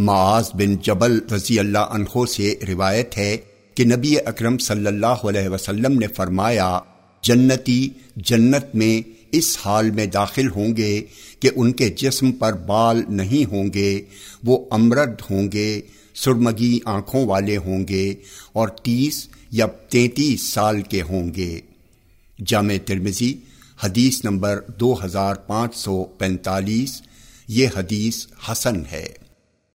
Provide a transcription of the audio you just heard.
معاذ بن جبل رضی اللہ عنہ سے روایت ہے کہ نبی اکرم صلی اللہ علیہ وسلم نے فرمایا، جنتی جنت میں اس حال میں داخل ہوں گے کہ ان کے جسم پر بال نہیں ہوں گے، وہ امرد ہوں گے، سرمگی آنکھوں والے ہوں گے اور تیس یا تینتیس سال کے ہوں گے۔ جامع ترمزی حدیث نمبر دو ہزار پانچ سو پینتالیس، یہ حدیث حسن ہے۔